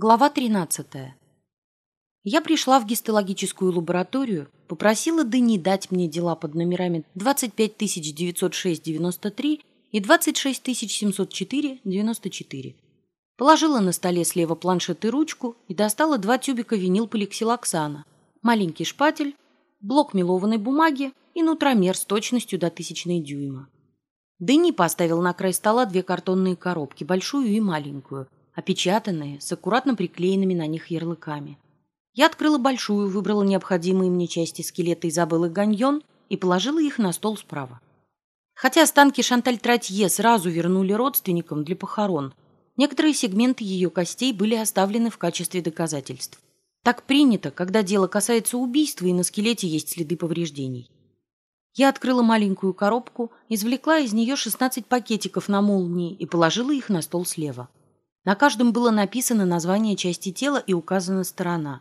Глава 13. Я пришла в гистологическую лабораторию, попросила Дени дать мне дела под номерами 25906-93 и 26704-94. Положила на столе слева планшет и ручку и достала два тюбика винилполиксилоксана, маленький шпатель, блок мелованной бумаги и нутромер с точностью до тысячной дюйма. Дени поставил на край стола две картонные коробки, большую и маленькую – опечатанные, с аккуратно приклеенными на них ярлыками. Я открыла большую, выбрала необходимые мне части скелета Изабеллы Ганьон и положила их на стол справа. Хотя останки Шанталь Тратье сразу вернули родственникам для похорон, некоторые сегменты ее костей были оставлены в качестве доказательств. Так принято, когда дело касается убийства и на скелете есть следы повреждений. Я открыла маленькую коробку, извлекла из нее 16 пакетиков на молнии и положила их на стол слева. На каждом было написано название части тела и указана сторона.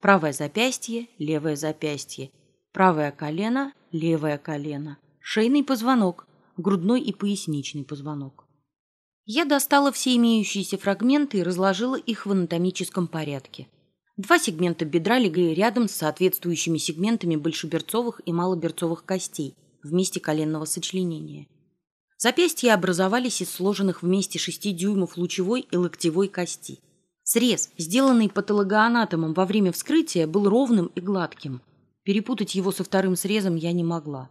Правое запястье, левое запястье, правое колено, левое колено, шейный позвонок, грудной и поясничный позвонок. Я достала все имеющиеся фрагменты и разложила их в анатомическом порядке. Два сегмента бедра легли рядом с соответствующими сегментами большеберцовых и малоберцовых костей в месте коленного сочленения. Запястья образовались из сложенных вместе 6 дюймов лучевой и локтевой кости. Срез, сделанный патологоанатомом во время вскрытия, был ровным и гладким. Перепутать его со вторым срезом я не могла.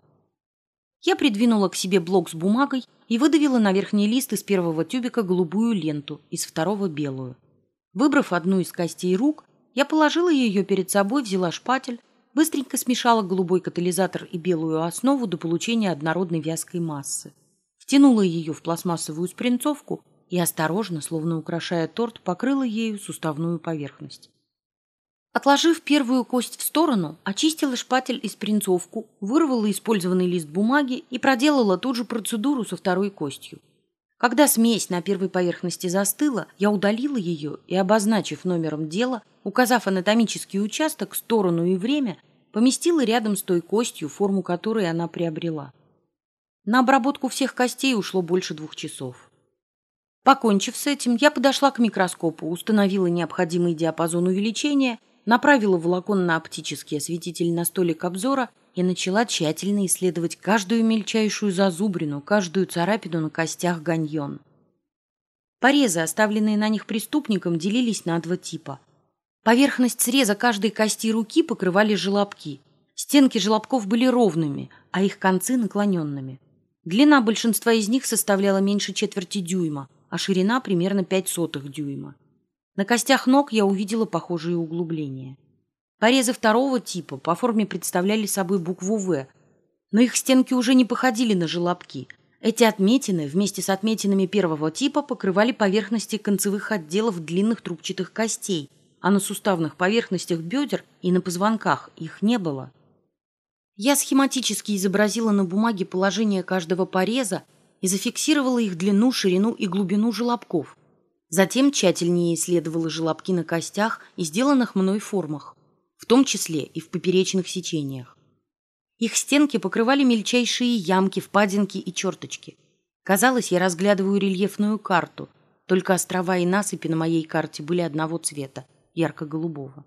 Я придвинула к себе блок с бумагой и выдавила на верхний лист из первого тюбика голубую ленту, из второго белую. Выбрав одну из костей рук, я положила ее перед собой, взяла шпатель, быстренько смешала голубой катализатор и белую основу до получения однородной вязкой массы втянула ее в пластмассовую спринцовку и осторожно, словно украшая торт, покрыла ею суставную поверхность. Отложив первую кость в сторону, очистила шпатель и спринцовку, вырвала использованный лист бумаги и проделала ту же процедуру со второй костью. Когда смесь на первой поверхности застыла, я удалила ее и, обозначив номером дела, указав анатомический участок, сторону и время, поместила рядом с той костью, форму которой она приобрела. На обработку всех костей ушло больше двух часов. Покончив с этим, я подошла к микроскопу, установила необходимый диапазон увеличения, направила волоконно-оптический осветитель на столик обзора и начала тщательно исследовать каждую мельчайшую зазубрину, каждую царапину на костях ганьон. Порезы, оставленные на них преступником, делились на два типа. Поверхность среза каждой кости руки покрывали желобки. Стенки желобков были ровными, а их концы наклоненными. Длина большинства из них составляла меньше четверти дюйма, а ширина примерно пять сотых дюйма. На костях ног я увидела похожие углубления. Порезы второго типа по форме представляли собой букву «В», но их стенки уже не походили на желобки. Эти отметины вместе с отметинами первого типа покрывали поверхности концевых отделов длинных трубчатых костей, а на суставных поверхностях бедер и на позвонках их не было. Я схематически изобразила на бумаге положение каждого пореза и зафиксировала их длину, ширину и глубину желобков. Затем тщательнее исследовала желобки на костях и сделанных мной формах, в том числе и в поперечных сечениях. Их стенки покрывали мельчайшие ямки, впадинки и черточки. Казалось, я разглядываю рельефную карту, только острова и насыпи на моей карте были одного цвета, ярко-голубого.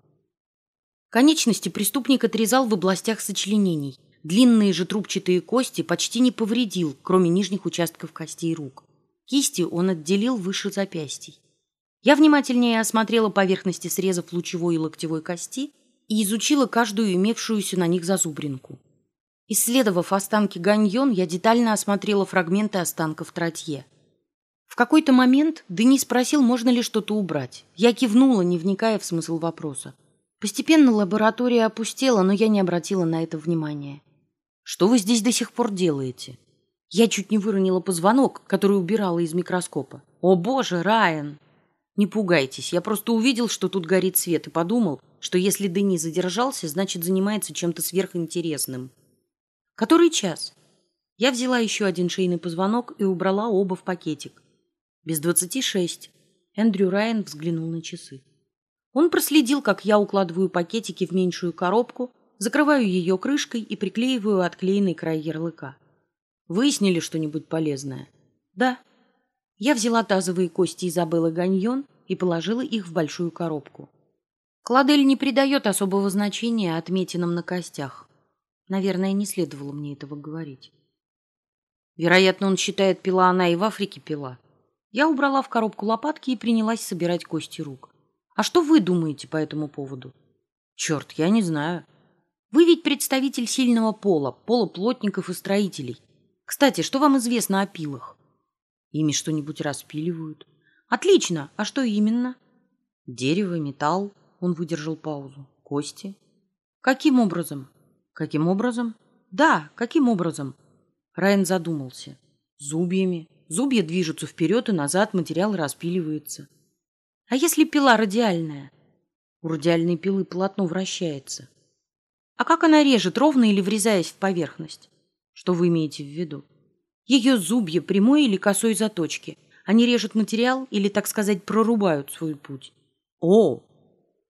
Конечности преступник отрезал в областях сочленений. Длинные же трубчатые кости почти не повредил, кроме нижних участков костей рук. Кисти он отделил выше запястий. Я внимательнее осмотрела поверхности срезов лучевой и локтевой кости и изучила каждую имевшуюся на них зазубринку. Исследовав останки ганьон, я детально осмотрела фрагменты останков тротье. В какой-то момент Дени спросил, можно ли что-то убрать. Я кивнула, не вникая в смысл вопроса. Постепенно лаборатория опустела, но я не обратила на это внимания. «Что вы здесь до сих пор делаете?» Я чуть не выронила позвонок, который убирала из микроскопа. «О боже, Райан!» «Не пугайтесь, я просто увидел, что тут горит свет, и подумал, что если Дени задержался, значит, занимается чем-то сверхинтересным». «Который час?» Я взяла еще один шейный позвонок и убрала оба в пакетик. «Без двадцати шесть». Эндрю Райан взглянул на часы. Он проследил, как я укладываю пакетики в меньшую коробку, закрываю ее крышкой и приклеиваю отклеенный край ярлыка. Выяснили что-нибудь полезное? Да. Я взяла тазовые кости Изабеллы Ганьон и положила их в большую коробку. Кладель не придает особого значения отметинам на костях. Наверное, не следовало мне этого говорить. Вероятно, он считает, пила она и в Африке пила. Я убрала в коробку лопатки и принялась собирать кости рук. А что вы думаете по этому поводу? Черт, я не знаю. Вы ведь представитель сильного пола, пола плотников и строителей. Кстати, что вам известно о пилах? Ими что-нибудь распиливают. Отлично. А что именно? Дерево, металл. Он выдержал паузу. Кости. Каким образом? Каким образом? Да, каким образом? Райан задумался. Зубьями. Зубья движутся вперед и назад, материал распиливается. А если пила радиальная? У радиальной пилы полотно вращается. А как она режет, ровно или врезаясь в поверхность? Что вы имеете в виду? Ее зубья прямой или косой заточки. Они режут материал или, так сказать, прорубают свой путь. О!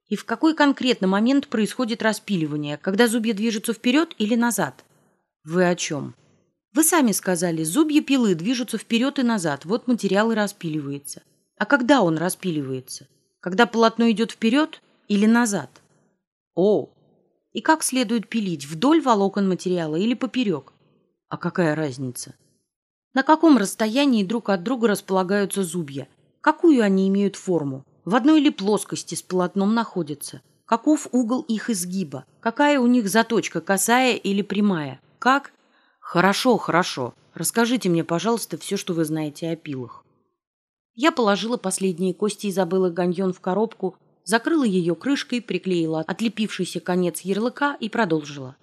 И в какой конкретно момент происходит распиливание, когда зубья движутся вперед или назад? Вы о чем? Вы сами сказали, зубья пилы движутся вперед и назад, вот материал и распиливается. А когда он распиливается? Когда полотно идет вперед или назад? О! И как следует пилить, вдоль волокон материала или поперек? А какая разница? На каком расстоянии друг от друга располагаются зубья? Какую они имеют форму? В одной ли плоскости с полотном находятся? Каков угол их изгиба? Какая у них заточка, косая или прямая? Как? Хорошо, хорошо. Расскажите мне, пожалуйста, все, что вы знаете о пилах. Я положила последние кости Изабеллы Ганьон в коробку, закрыла ее крышкой, приклеила отлепившийся конец ярлыка и продолжила.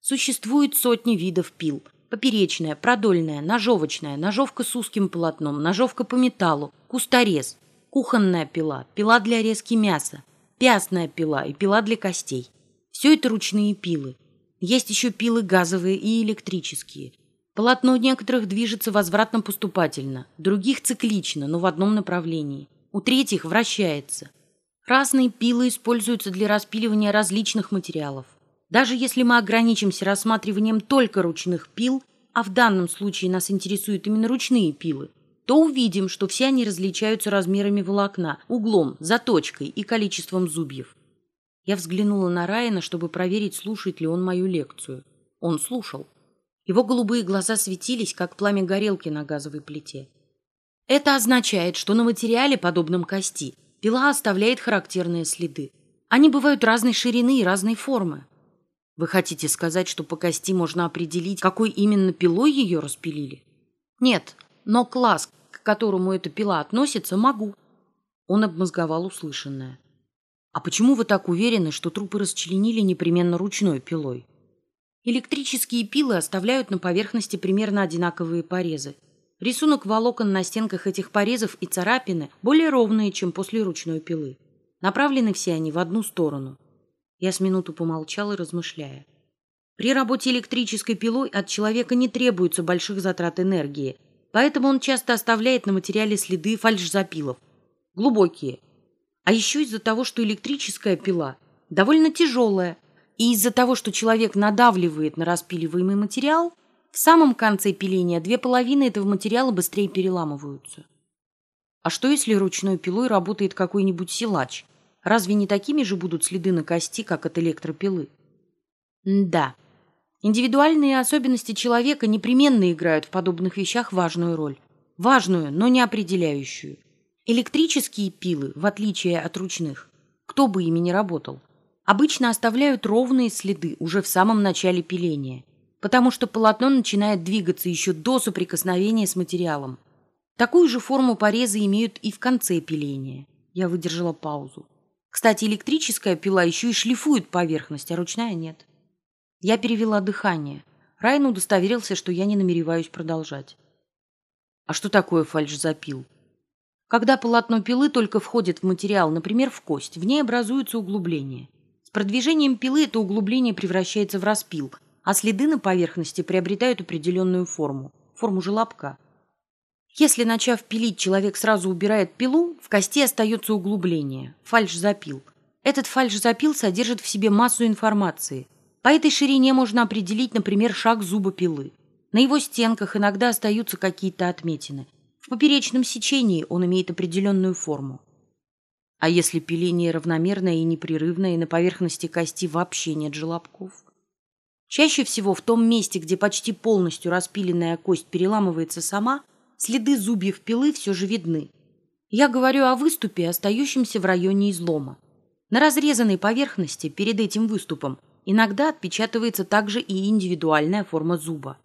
Существует сотни видов пил – поперечная, продольная, ножовочная, ножовка с узким полотном, ножовка по металлу, кусторез, кухонная пила, пила для резки мяса, пястная пила и пила для костей. Все это ручные пилы. Есть еще пилы газовые и электрические. Полотно некоторых движется возвратно-поступательно, других циклично, но в одном направлении. У третьих вращается. Разные пилы используются для распиливания различных материалов. Даже если мы ограничимся рассматриванием только ручных пил, а в данном случае нас интересуют именно ручные пилы, то увидим, что все они различаются размерами волокна, углом, заточкой и количеством зубьев. Я взглянула на Райана, чтобы проверить, слушает ли он мою лекцию. Он слушал. Его голубые глаза светились, как пламя горелки на газовой плите. Это означает, что на материале, подобном кости, пила оставляет характерные следы. Они бывают разной ширины и разной формы. Вы хотите сказать, что по кости можно определить, какой именно пилой ее распилили? Нет, но класс, к которому эта пила относится, могу. Он обмозговал услышанное. А почему вы так уверены, что трупы расчленили непременно ручной пилой? Электрические пилы оставляют на поверхности примерно одинаковые порезы. Рисунок волокон на стенках этих порезов и царапины более ровные, чем после ручной пилы. Направлены все они в одну сторону – я с минуту помолчала, размышляя. При работе электрической пилой от человека не требуется больших затрат энергии, поэтому он часто оставляет на материале следы фальшзапилов. Глубокие. А еще из-за того, что электрическая пила довольно тяжелая, и из-за того, что человек надавливает на распиливаемый материал, в самом конце пиления две половины этого материала быстрее переламываются. А что, если ручной пилой работает какой-нибудь силач – Разве не такими же будут следы на кости, как от электропилы? да. Индивидуальные особенности человека непременно играют в подобных вещах важную роль. Важную, но не определяющую. Электрические пилы, в отличие от ручных, кто бы ими ни работал, обычно оставляют ровные следы уже в самом начале пиления, потому что полотно начинает двигаться еще до соприкосновения с материалом. Такую же форму порезы имеют и в конце пиления. Я выдержала паузу. Кстати, электрическая пила еще и шлифует поверхность, а ручная нет. Я перевела дыхание. Райан удостоверился, что я не намереваюсь продолжать. А что такое фальшзапил? Когда полотно пилы только входит в материал, например, в кость, в ней образуются углубления. Продвижением пилы это углубление превращается в распил, а следы на поверхности приобретают определенную форму, форму желобка. Если, начав пилить, человек сразу убирает пилу, в кости остается углубление – фальш-запил. Этот фальш-запил содержит в себе массу информации. По этой ширине можно определить, например, шаг зуба пилы. На его стенках иногда остаются какие-то отметины. В поперечном сечении он имеет определенную форму. А если пиление равномерное и непрерывное, и на поверхности кости вообще нет желобков? Чаще всего в том месте, где почти полностью распиленная кость переламывается сама, следы зубьев пилы все же видны. Я говорю о выступе, остающемся в районе излома. На разрезанной поверхности перед этим выступом иногда отпечатывается также и индивидуальная форма зуба.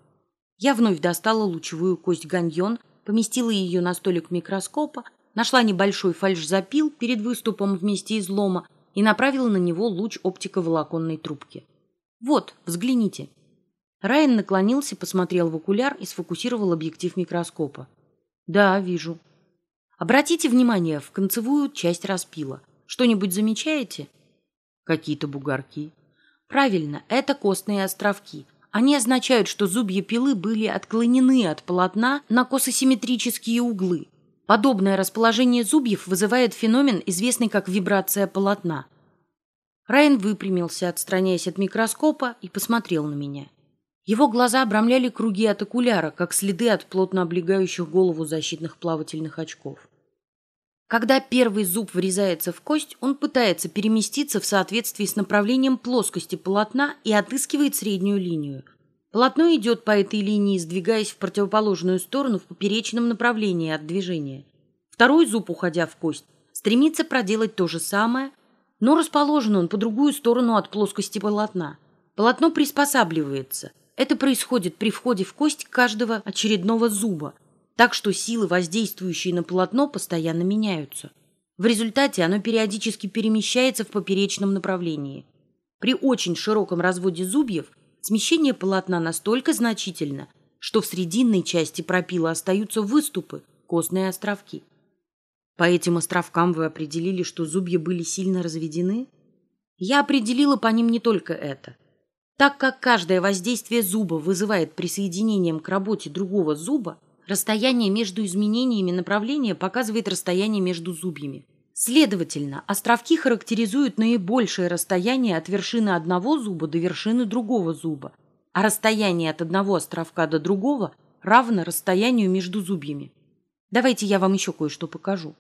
Я вновь достала лучевую кость ганьон, поместила ее на столик микроскопа, нашла небольшой фальшзапил перед выступом в месте излома и направила на него луч оптиковолоконной трубки. «Вот, взгляните». Райан наклонился, посмотрел в окуляр и сфокусировал объектив микроскопа. «Да, вижу». «Обратите внимание в концевую часть распила. Что-нибудь замечаете?» «Какие-то бугорки». «Правильно, это костные островки. Они означают, что зубья пилы были отклонены от полотна на кососимметрические углы. Подобное расположение зубьев вызывает феномен, известный как вибрация полотна. Райан выпрямился, отстраняясь от микроскопа, и посмотрел на меня. Его глаза обрамляли круги от окуляра, как следы от плотно облегающих голову защитных плавательных очков. Когда первый зуб врезается в кость, он пытается переместиться в соответствии с направлением плоскости полотна и отыскивает среднюю линию. Полотно идет по этой линии, сдвигаясь в противоположную сторону в поперечном направлении от движения. Второй зуб, уходя в кость, стремится проделать то же самое, но расположен он по другую сторону от плоскости полотна. Полотно приспосабливается. Это происходит при входе в кость каждого очередного зуба, так что силы, воздействующие на полотно, постоянно меняются. В результате оно периодически перемещается в поперечном направлении. При очень широком разводе зубьев смещение полотна настолько значительно, что в срединной части пропила остаются выступы, костные островки. По этим островкам вы определили, что зубья были сильно разведены? Я определила по ним не только это. Так как каждое воздействие зуба вызывает присоединением к работе другого зуба, расстояние между изменениями направления показывает расстояние между зубьями. Следовательно, островки характеризуют наибольшее расстояние от вершины одного зуба до вершины другого зуба, а расстояние от одного островка до другого равно расстоянию между зубьями. Давайте я вам еще кое-что покажу.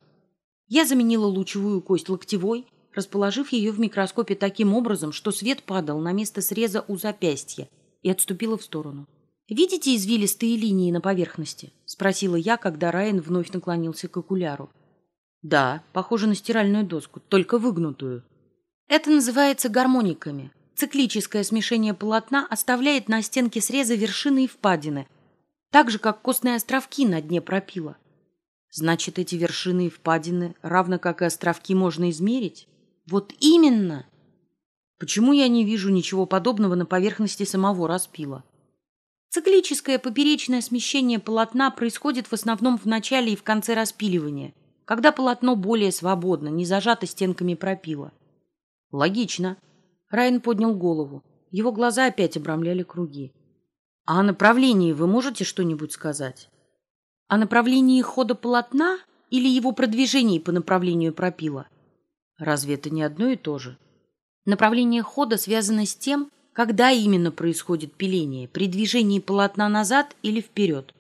Я заменила лучевую кость локтевой, расположив ее в микроскопе таким образом, что свет падал на место среза у запястья и отступила в сторону. «Видите извилистые линии на поверхности?» – спросила я, когда Райан вновь наклонился к окуляру. «Да, похоже на стиральную доску, только выгнутую». «Это называется гармониками. Циклическое смешение полотна оставляет на стенке среза вершины и впадины, так же, как костные островки на дне пропила. Значит, эти вершины и впадины, равно как и островки, можно измерить? Вот именно! Почему я не вижу ничего подобного на поверхности самого распила? Циклическое поперечное смещение полотна происходит в основном в начале и в конце распиливания, когда полотно более свободно, не зажато стенками пропила. Логично. Райан поднял голову. Его глаза опять обрамляли круги. А о направлении вы можете что-нибудь сказать? о направлении хода полотна или его продвижении по направлению пропила? Разве это не одно и то же? Направление хода связано с тем, когда именно происходит пиление, при движении полотна назад или вперед.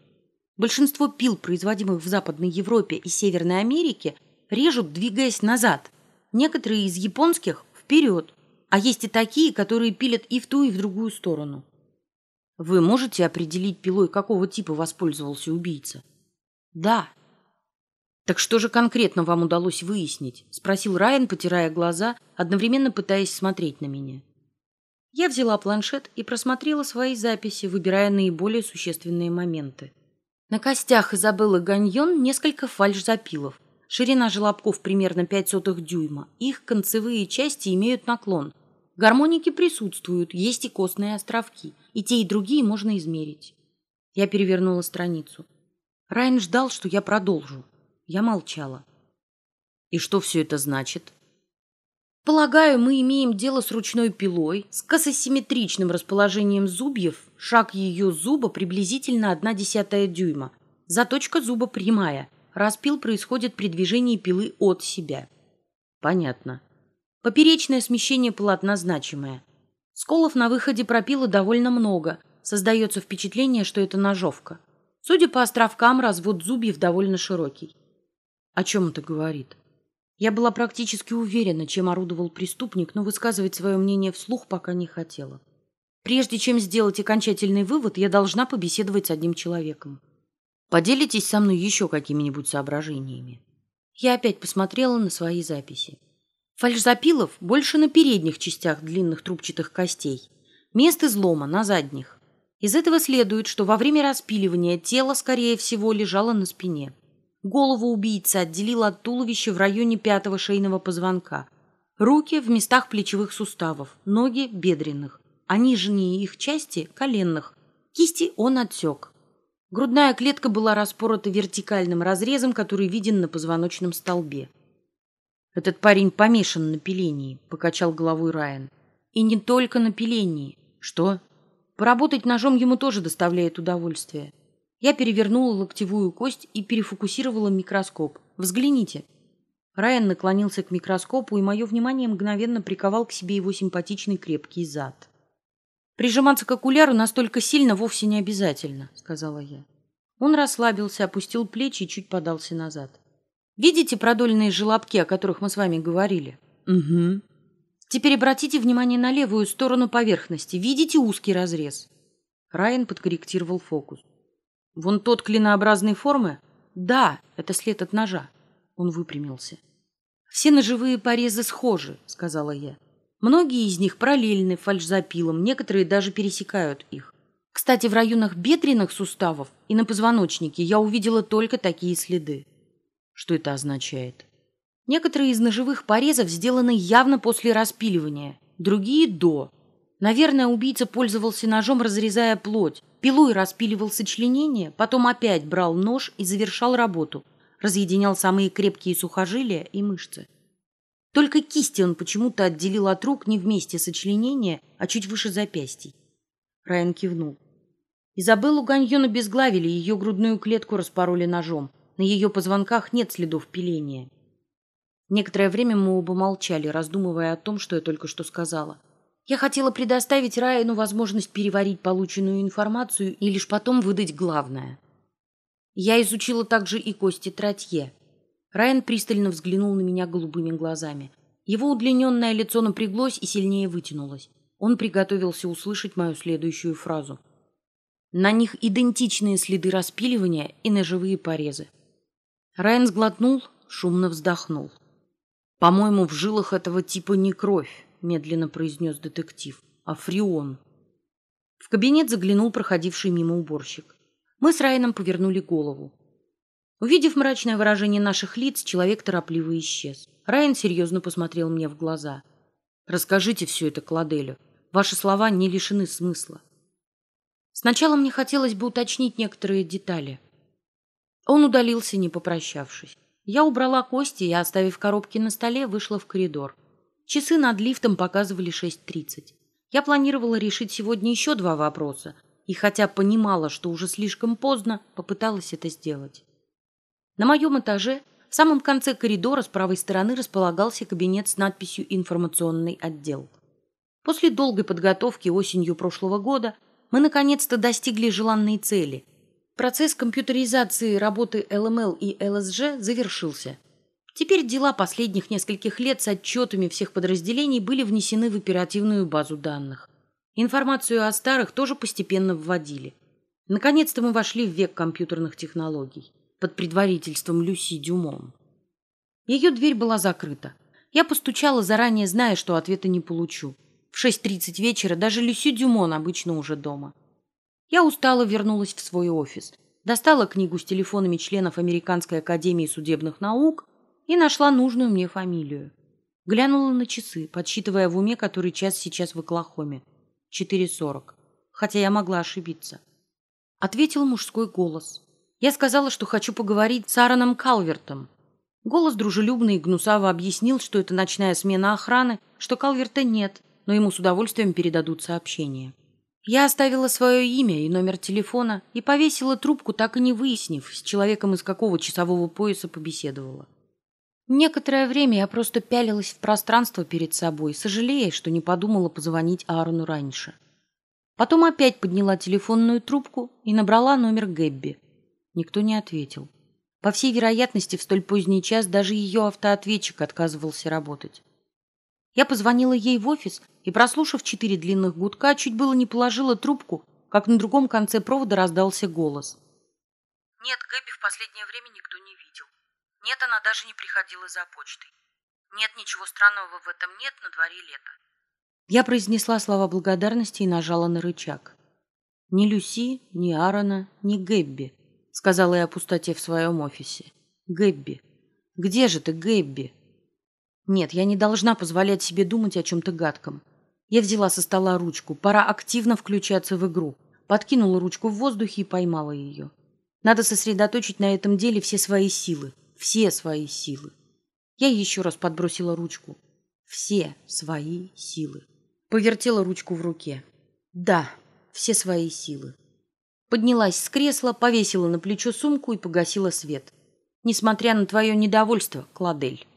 Большинство пил, производимых в Западной Европе и Северной Америке, режут, двигаясь назад. Некоторые из японских – вперед, а есть и такие, которые пилят и в ту, и в другую сторону. Вы можете определить пилой, какого типа воспользовался убийца? Да. Так что же конкретно вам удалось выяснить? Спросил Райан, потирая глаза, одновременно пытаясь смотреть на меня. Я взяла планшет и просмотрела свои записи, выбирая наиболее существенные моменты. На костях Изабеллы Ганьон несколько фальш-запилов. Ширина желобков примерно 5 сотых дюйма. Их концевые части имеют наклон. Гармоники присутствуют, есть и костные островки. И те, и другие можно измерить. Я перевернула страницу. Райан ждал, что я продолжу. Я молчала. И что все это значит? Полагаю, мы имеем дело с ручной пилой, с кососимметричным расположением зубьев, шаг ее зуба приблизительно одна десятая дюйма. Заточка зуба прямая. Распил происходит при движении пилы от себя. Понятно. Поперечное смещение полотна значимое. Сколов на выходе пропила довольно много. Создается впечатление, что это ножовка. Судя по островкам, развод зубьев довольно широкий. О чем это говорит? Я была практически уверена, чем орудовал преступник, но высказывать свое мнение вслух пока не хотела. Прежде чем сделать окончательный вывод, я должна побеседовать с одним человеком. Поделитесь со мной еще какими-нибудь соображениями. Я опять посмотрела на свои записи. Фальшзапилов больше на передних частях длинных трубчатых костей. Мест излома на задних. Из этого следует, что во время распиливания тело, скорее всего, лежало на спине. Голову убийца отделил от туловища в районе пятого шейного позвонка. Руки в местах плечевых суставов, ноги – бедренных, а нижние их части – коленных. Кисти он отсек. Грудная клетка была распорота вертикальным разрезом, который виден на позвоночном столбе. «Этот парень помешан на пилении», – покачал головой Райан. «И не только на пилении. Что? Поработать ножом ему тоже доставляет удовольствие. Я перевернула локтевую кость и перефокусировала микроскоп. Взгляните. Райан наклонился к микроскопу, и мое внимание мгновенно приковал к себе его симпатичный крепкий зад. «Прижиматься к окуляру настолько сильно вовсе не обязательно», — сказала я. Он расслабился, опустил плечи и чуть подался назад. «Видите продольные желобки, о которых мы с вами говорили?» «Угу». «Теперь обратите внимание на левую сторону поверхности. Видите узкий разрез?» Райан подкорректировал фокус. Вон тот клинообразной формы? Да, это след от ножа. Он выпрямился. Все ножевые порезы схожи, сказала я. Многие из них параллельны фальшзапилам, некоторые даже пересекают их. Кстати, в районах бедренных суставов и на позвоночнике я увидела только такие следы. Что это означает? Некоторые из ножевых порезов сделаны явно после распиливания, другие – до. Наверное, убийца пользовался ножом, разрезая плоть, Пилой распиливал сочленение, потом опять брал нож и завершал работу, разъединял самые крепкие сухожилия и мышцы. Только кисти он почему-то отделил от рук не вместе сочленения, а чуть выше запястий. Райан кивнул. Изабеллу Ганьон обезглавили, ее грудную клетку распороли ножом. На ее позвонках нет следов пиления. Некоторое время мы оба молчали, раздумывая о том, что я только что сказала – я хотела предоставить Райану возможность переварить полученную информацию и лишь потом выдать главное. Я изучила также и кости Тратье. Райан пристально взглянул на меня голубыми глазами. Его удлиненное лицо напряглось и сильнее вытянулось. Он приготовился услышать мою следующую фразу. На них идентичные следы распиливания и ножевые порезы. Райан сглотнул, шумно вздохнул. По-моему, в жилах этого типа не кровь медленно произнес детектив. А фреон. В кабинет заглянул проходивший мимо уборщик. Мы с Райаном повернули голову. Увидев мрачное выражение наших лиц, человек торопливо исчез. Райан серьезно посмотрел мне в глаза. «Расскажите все это Кладелю. Ваши слова не лишены смысла». Сначала мне хотелось бы уточнить некоторые детали. Он удалился, не попрощавшись. Я убрала кости и, оставив коробки на столе, вышла в коридор. Часы над лифтом показывали 6.30. Я планировала решить сегодня еще два вопроса, и хотя понимала, что уже слишком поздно, попыталась это сделать. На моем этаже, в самом конце коридора с правой стороны располагался кабинет с надписью «Информационный отдел». После долгой подготовки осенью прошлого года мы наконец-то достигли желанной цели. Процесс компьютеризации работы ЛМЛ и ЛСЖ завершился – Теперь дела последних нескольких лет с отчетами всех подразделений были внесены в оперативную базу данных. Информацию о старых тоже постепенно вводили. Наконец-то мы вошли в век компьютерных технологий под предварительством Люси Дюмон. Ее дверь была закрыта. Я постучала, заранее зная, что ответа не получу. В 6.30 вечера даже Люси Дюмон обычно уже дома. Я устало вернулась в свой офис, достала книгу с телефонами членов Американской академии судебных наук и нашла нужную мне фамилию. Глянула на часы, подсчитывая в уме, который час сейчас в Оклахоме. Четыре сорок. Хотя я могла ошибиться. Ответил мужской голос. Я сказала, что хочу поговорить с Аароном Калвертом. Голос дружелюбный и гнусаво объяснил, что это ночная смена охраны, что Калверта нет, но ему с удовольствием передадут сообщение. Я оставила свое имя и номер телефона и повесила трубку, так и не выяснив, с человеком из какого часового пояса побеседовала. Некоторое время я просто пялилась в пространство перед собой, сожалея, что не подумала позвонить Аарону раньше. Потом опять подняла телефонную трубку и набрала номер Гэбби. Никто не ответил. По всей вероятности, в столь поздний час даже ее автоответчик отказывался работать. Я позвонила ей в офис и, прослушав четыре длинных гудка, чуть было не положила трубку, как на другом конце провода раздался голос. «Нет, Гэби в последнее время никто не видел. Нет, она даже не приходила за почтой. Нет, ничего странного в этом нет, на дворе лето». Я произнесла слова благодарности и нажала на рычаг. «Ни Люси, ни Аарона, ни Гэбби», — сказала я пустоте в своем офисе. «Гэбби. Где же ты, Гэбби?» Нет, я не должна позволять себе думать о чем-то гадком. Я взяла со стола ручку. Пора активно включаться в игру. Подкинула ручку в воздухе и поймала ее. Надо сосредоточить на этом деле все свои силы. Все свои силы. Я еще раз подбросила ручку. Все свои силы. Повертела ручку в руке. Да, все свои силы. Поднялась с кресла, повесила на плечо сумку и погасила свет. Несмотря на твое недовольство, Кладель.